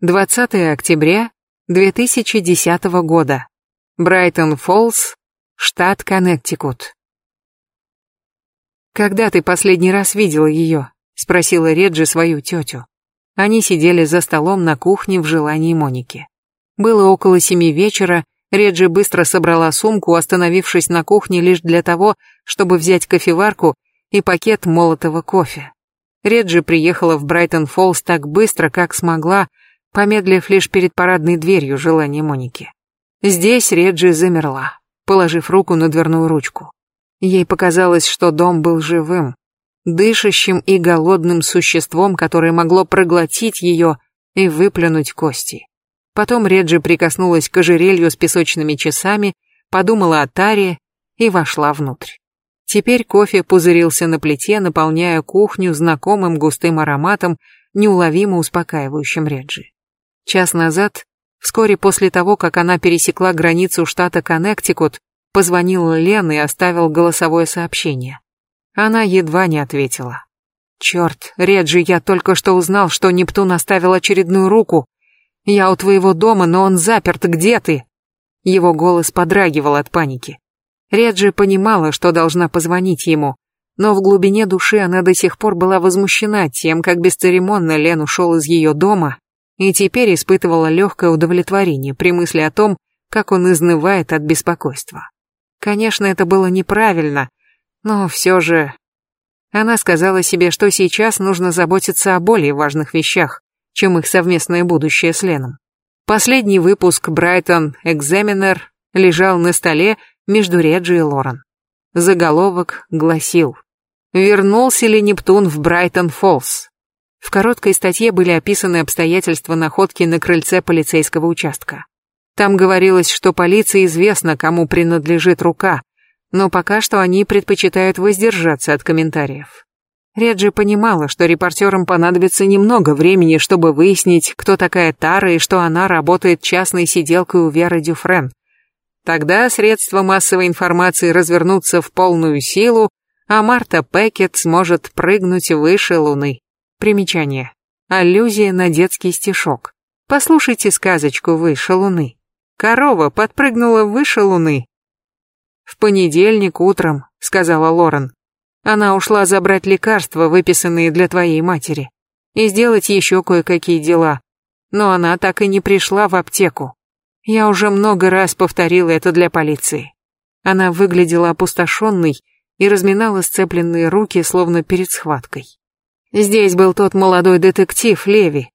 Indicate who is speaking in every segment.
Speaker 1: 20 октября 2010 года. Брайтон-Фоллс, штат Коннектикут. «Когда ты последний раз видела ее?» — спросила Реджи свою тетю. Они сидели за столом на кухне в желании Моники. Было около семи вечера, Реджи быстро собрала сумку, остановившись на кухне лишь для того, чтобы взять кофеварку и пакет молотого кофе. Реджи приехала в Брайтон-Фоллс так быстро, как смогла, помедлив лишь перед парадной дверью желания Моники. Здесь Реджи замерла, положив руку на дверную ручку. Ей показалось, что дом был живым, дышащим и голодным существом, которое могло проглотить ее и выплюнуть кости. Потом Реджи прикоснулась к ожерелью с песочными часами, подумала о Таре и вошла внутрь. Теперь кофе пузырился на плите, наполняя кухню знакомым густым ароматом, неуловимо успокаивающим Реджи. Час назад, вскоре после того, как она пересекла границу штата Коннектикут, позвонил Лен и оставил голосовое сообщение. Она едва не ответила. «Черт, Реджи, я только что узнал, что Нептун оставил очередную руку. Я у твоего дома, но он заперт, где ты?» Его голос подрагивал от паники. Реджи понимала, что должна позвонить ему, но в глубине души она до сих пор была возмущена тем, как бесцеремонно Лен ушел из ее дома, и теперь испытывала легкое удовлетворение при мысли о том, как он изнывает от беспокойства. Конечно, это было неправильно, но все же... Она сказала себе, что сейчас нужно заботиться о более важных вещах, чем их совместное будущее с Леном. Последний выпуск Брайтон Examiner лежал на столе между Реджи и Лорен. Заголовок гласил «Вернулся ли Нептун в Брайтон-Фоллс?» В короткой статье были описаны обстоятельства находки на крыльце полицейского участка. Там говорилось, что полиции известно, кому принадлежит рука, но пока что они предпочитают воздержаться от комментариев. Реджи понимала, что репортерам понадобится немного времени, чтобы выяснить, кто такая Тара и что она работает частной сиделкой у Веры Дюфрен. Тогда средства массовой информации развернутся в полную силу, а Марта Пекет сможет прыгнуть выше Луны. Примечание. Аллюзия на детский стишок. Послушайте сказочку «Выше Луны». Корова подпрыгнула выше Луны, «В понедельник утром», — сказала Лорен. «Она ушла забрать лекарства, выписанные для твоей матери, и сделать еще кое-какие дела. Но она так и не пришла в аптеку. Я уже много раз повторила это для полиции». Она выглядела опустошенной и разминала сцепленные руки, словно перед схваткой. Здесь был тот молодой детектив Леви.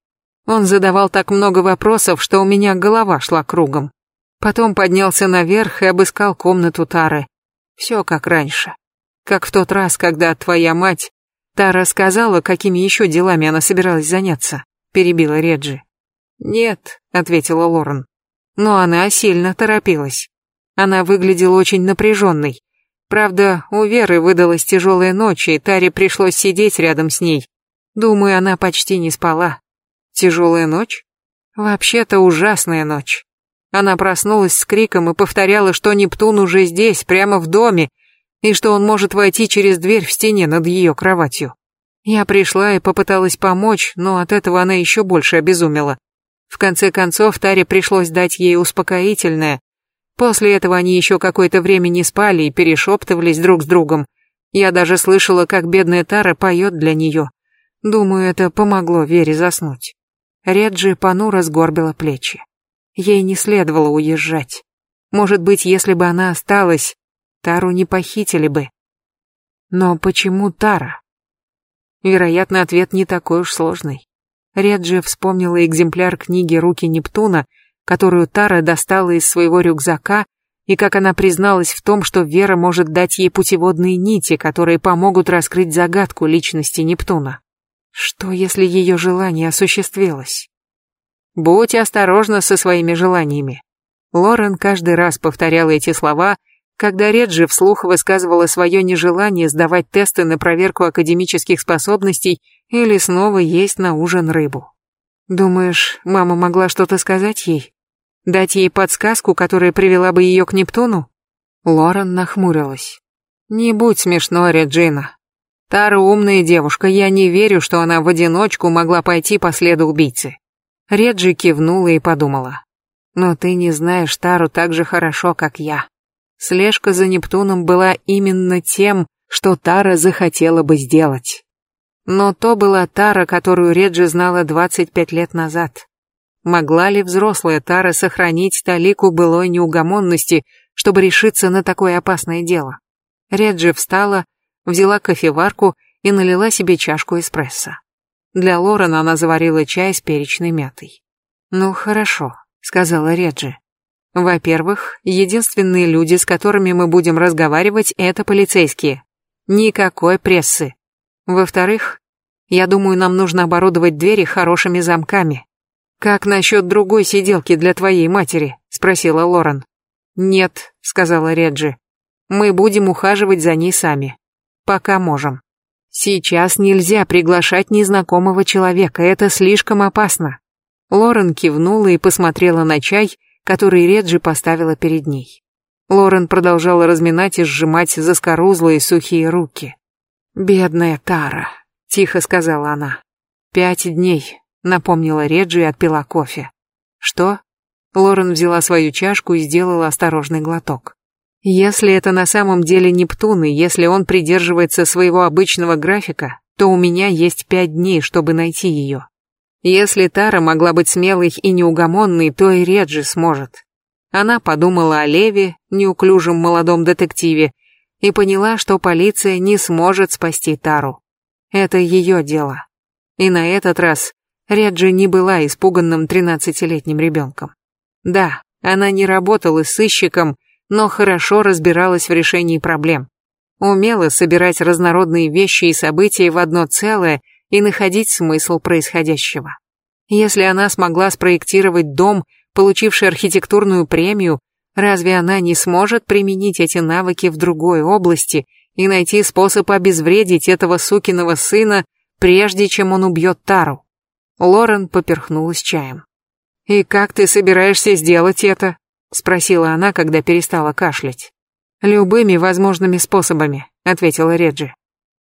Speaker 1: Он задавал так много вопросов, что у меня голова шла кругом. Потом поднялся наверх и обыскал комнату Тары. Все как раньше. Как в тот раз, когда твоя мать... Тара сказала, какими еще делами она собиралась заняться, перебила Реджи. Нет, ответила Лорен. Но она сильно торопилась. Она выглядела очень напряженной. Правда, у Веры выдалась тяжелая ночь, и Таре пришлось сидеть рядом с ней. Думаю, она почти не спала. Тяжелая ночь? Вообще-то ужасная ночь. Она проснулась с криком и повторяла, что Нептун уже здесь, прямо в доме, и что он может войти через дверь в стене над ее кроватью. Я пришла и попыталась помочь, но от этого она еще больше обезумела. В конце концов, Таре пришлось дать ей успокоительное. После этого они еще какое-то время не спали и перешептывались друг с другом. Я даже слышала, как бедная Тара поет для нее. Думаю, это помогло Вере заснуть. Реджи понуро сгорбила плечи. Ей не следовало уезжать. Может быть, если бы она осталась, Тару не похитили бы. Но почему Тара? Вероятно, ответ не такой уж сложный. Реджи вспомнила экземпляр книги «Руки Нептуна», которую Тара достала из своего рюкзака, и как она призналась в том, что Вера может дать ей путеводные нити, которые помогут раскрыть загадку личности Нептуна. Что, если ее желание осуществилось? Будь осторожна со своими желаниями. Лорен каждый раз повторяла эти слова, когда Реджи вслух высказывала свое нежелание сдавать тесты на проверку академических способностей или снова есть на ужин рыбу. Думаешь, мама могла что-то сказать ей? Дать ей подсказку, которая привела бы ее к Нептуну? Лорен нахмурилась. Не будь смешной, Реджина. Тара умная девушка, я не верю, что она в одиночку могла пойти по следу убийцы. Реджи кивнула и подумала. «Но ты не знаешь Тару так же хорошо, как я. Слежка за Нептуном была именно тем, что Тара захотела бы сделать. Но то была Тара, которую Реджи знала 25 лет назад. Могла ли взрослая Тара сохранить талику былой неугомонности, чтобы решиться на такое опасное дело? Реджи встала, взяла кофеварку и налила себе чашку эспрессо. Для Лорена она заварила чай с перечной мятой. «Ну хорошо», — сказала Реджи. «Во-первых, единственные люди, с которыми мы будем разговаривать, это полицейские. Никакой прессы. Во-вторых, я думаю, нам нужно оборудовать двери хорошими замками. Как насчет другой сиделки для твоей матери? спросила Лорен. Нет, сказала Реджи. Мы будем ухаживать за ней сами. Пока можем. Сейчас нельзя приглашать незнакомого человека, это слишком опасно. Лорен кивнула и посмотрела на чай, который Реджи поставила перед ней. Лорен продолжала разминать и сжимать заскорузлые сухие руки. «Бедная Тара», — тихо сказала она. «Пять дней», — напомнила Реджи и отпила кофе. «Что?» Лорен взяла свою чашку и сделала осторожный глоток. «Если это на самом деле Нептун, и если он придерживается своего обычного графика, то у меня есть пять дней, чтобы найти ее. Если Тара могла быть смелой и неугомонной, то и Реджи сможет». Она подумала о Леве, неуклюжем молодом детективе, и поняла, что полиция не сможет спасти Тару. Это ее дело. И на этот раз Реджи не была испуганным тринадцатилетним ребенком. Да, она не работала сыщиком, но хорошо разбиралась в решении проблем. Умела собирать разнородные вещи и события в одно целое и находить смысл происходящего. Если она смогла спроектировать дом, получивший архитектурную премию, Разве она не сможет применить эти навыки в другой области и найти способ обезвредить этого сукиного сына, прежде чем он убьет Тару? Лорен поперхнулась чаем. «И как ты собираешься сделать это?» — спросила она, когда перестала кашлять. «Любыми возможными способами», — ответила Реджи.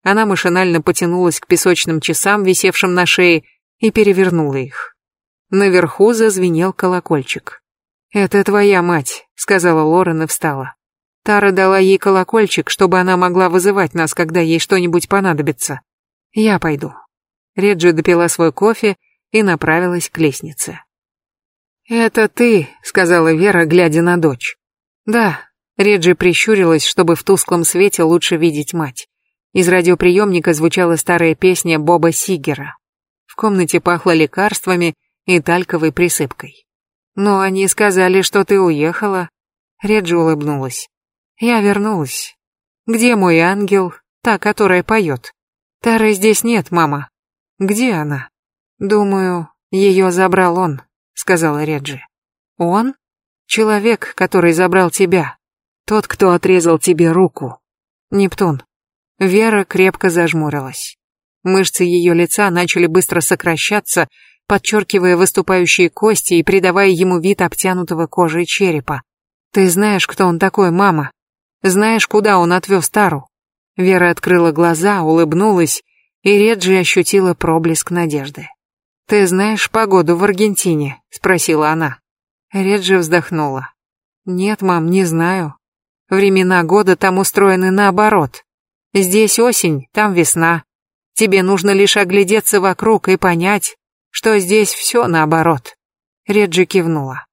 Speaker 1: Она машинально потянулась к песочным часам, висевшим на шее, и перевернула их. Наверху зазвенел колокольчик. «Это твоя мать», — сказала Лорен и встала. Тара дала ей колокольчик, чтобы она могла вызывать нас, когда ей что-нибудь понадобится. Я пойду. Реджи допила свой кофе и направилась к лестнице. «Это ты», — сказала Вера, глядя на дочь. «Да». Реджи прищурилась, чтобы в тусклом свете лучше видеть мать. Из радиоприемника звучала старая песня Боба Сигера. В комнате пахло лекарствами и тальковой присыпкой. «Но они сказали, что ты уехала». Реджи улыбнулась. «Я вернулась. Где мой ангел, та, которая поет?» «Тары здесь нет, мама». «Где она?» «Думаю, ее забрал он», — сказала Реджи. «Он? Человек, который забрал тебя. Тот, кто отрезал тебе руку. Нептун». Вера крепко зажмурилась. Мышцы ее лица начали быстро сокращаться, подчеркивая выступающие кости и придавая ему вид обтянутого кожей черепа. «Ты знаешь, кто он такой, мама? Знаешь, куда он отвез Тару?» Вера открыла глаза, улыбнулась, и Реджи ощутила проблеск надежды. «Ты знаешь погоду в Аргентине?» — спросила она. Реджи вздохнула. «Нет, мам, не знаю. Времена года там устроены наоборот. Здесь осень, там весна. Тебе нужно лишь оглядеться вокруг и понять, что здесь все наоборот. Реджи кивнула.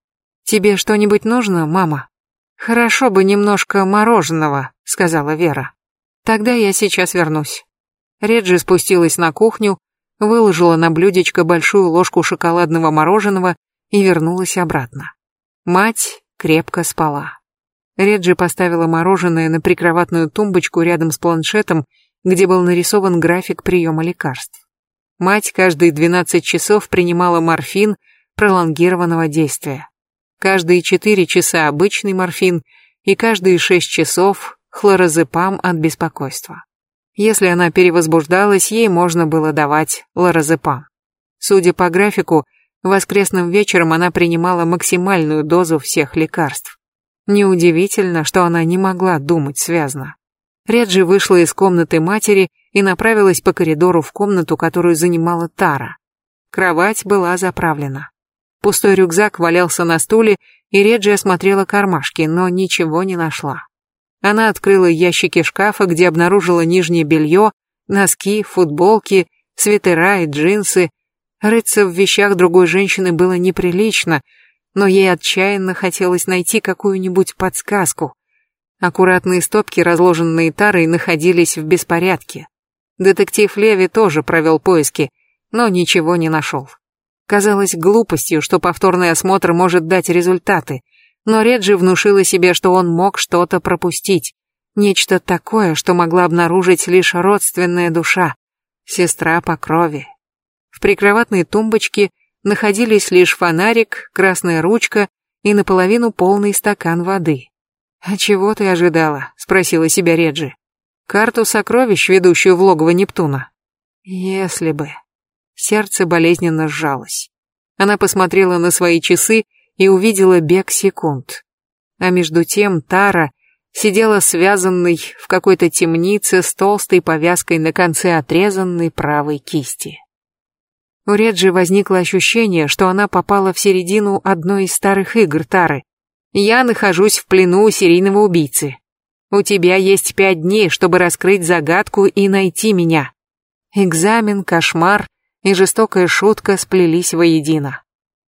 Speaker 1: «Тебе что-нибудь нужно, мама?» «Хорошо бы немножко мороженого», — сказала Вера. «Тогда я сейчас вернусь». Реджи спустилась на кухню, выложила на блюдечко большую ложку шоколадного мороженого и вернулась обратно. Мать крепко спала. Реджи поставила мороженое на прикроватную тумбочку рядом с планшетом, где был нарисован график приема лекарств. Мать каждые 12 часов принимала морфин пролонгированного действия. Каждые 4 часа обычный морфин и каждые 6 часов хлоразепам от беспокойства. Если она перевозбуждалась, ей можно было давать лоразепам. Судя по графику, воскресным вечером она принимала максимальную дозу всех лекарств. Неудивительно, что она не могла думать связно. Реджи вышла из комнаты матери и направилась по коридору в комнату, которую занимала Тара. Кровать была заправлена. Пустой рюкзак валялся на стуле, и Реджи осмотрела кармашки, но ничего не нашла. Она открыла ящики шкафа, где обнаружила нижнее белье, носки, футболки, свитера и джинсы. Рыться в вещах другой женщины было неприлично, но ей отчаянно хотелось найти какую-нибудь подсказку. Аккуратные стопки, разложенные тарой, находились в беспорядке. Детектив Леви тоже провел поиски, но ничего не нашел. Казалось глупостью, что повторный осмотр может дать результаты, но Реджи внушила себе, что он мог что-то пропустить. Нечто такое, что могла обнаружить лишь родственная душа, сестра по крови. В прикроватной тумбочке находились лишь фонарик, красная ручка и наполовину полный стакан воды. «А чего ты ожидала?» — спросила себя Реджи. «Карту сокровищ, ведущую в логово Нептуна?» «Если бы...» Сердце болезненно сжалось. Она посмотрела на свои часы и увидела бег секунд. А между тем Тара сидела связанной в какой-то темнице с толстой повязкой на конце отрезанной правой кисти. У Реджи возникло ощущение, что она попала в середину одной из старых игр Тары, я нахожусь в плену у серийного убийцы. У тебя есть пять дней, чтобы раскрыть загадку и найти меня. Экзамен, кошмар и жестокая шутка сплелись воедино.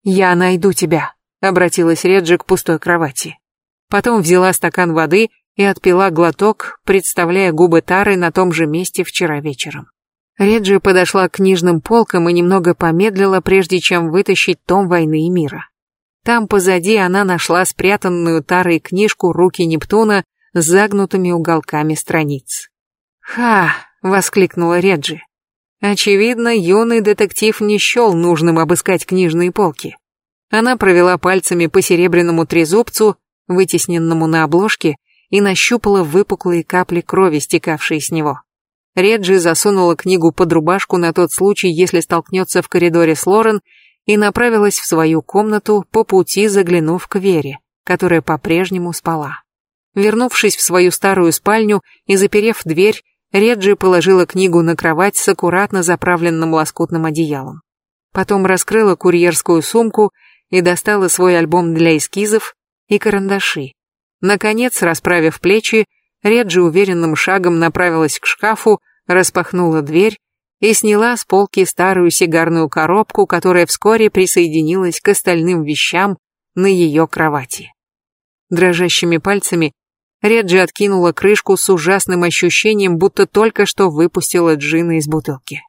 Speaker 1: «Я найду тебя», — обратилась Реджи к пустой кровати. Потом взяла стакан воды и отпила глоток, представляя губы Тары на том же месте вчера вечером. Реджи подошла к книжным полкам и немного помедлила, прежде чем вытащить том «Войны и мира». Там позади она нашла спрятанную тарой книжку «Руки Нептуна» с загнутыми уголками страниц. «Ха!» — воскликнула Реджи. Очевидно, юный детектив не счел нужным обыскать книжные полки. Она провела пальцами по серебряному трезубцу, вытесненному на обложке, и нащупала выпуклые капли крови, стекавшие с него. Реджи засунула книгу под рубашку на тот случай, если столкнется в коридоре с Лорен, и направилась в свою комнату, по пути заглянув к Вере, которая по-прежнему спала. Вернувшись в свою старую спальню и заперев дверь, Реджи положила книгу на кровать с аккуратно заправленным лоскутным одеялом. Потом раскрыла курьерскую сумку и достала свой альбом для эскизов и карандаши. Наконец, расправив плечи, Реджи уверенным шагом направилась к шкафу, распахнула дверь и сняла с полки старую сигарную коробку, которая вскоре присоединилась к остальным вещам на ее кровати. Дрожащими пальцами Реджи откинула крышку с ужасным ощущением, будто только что выпустила джина из бутылки.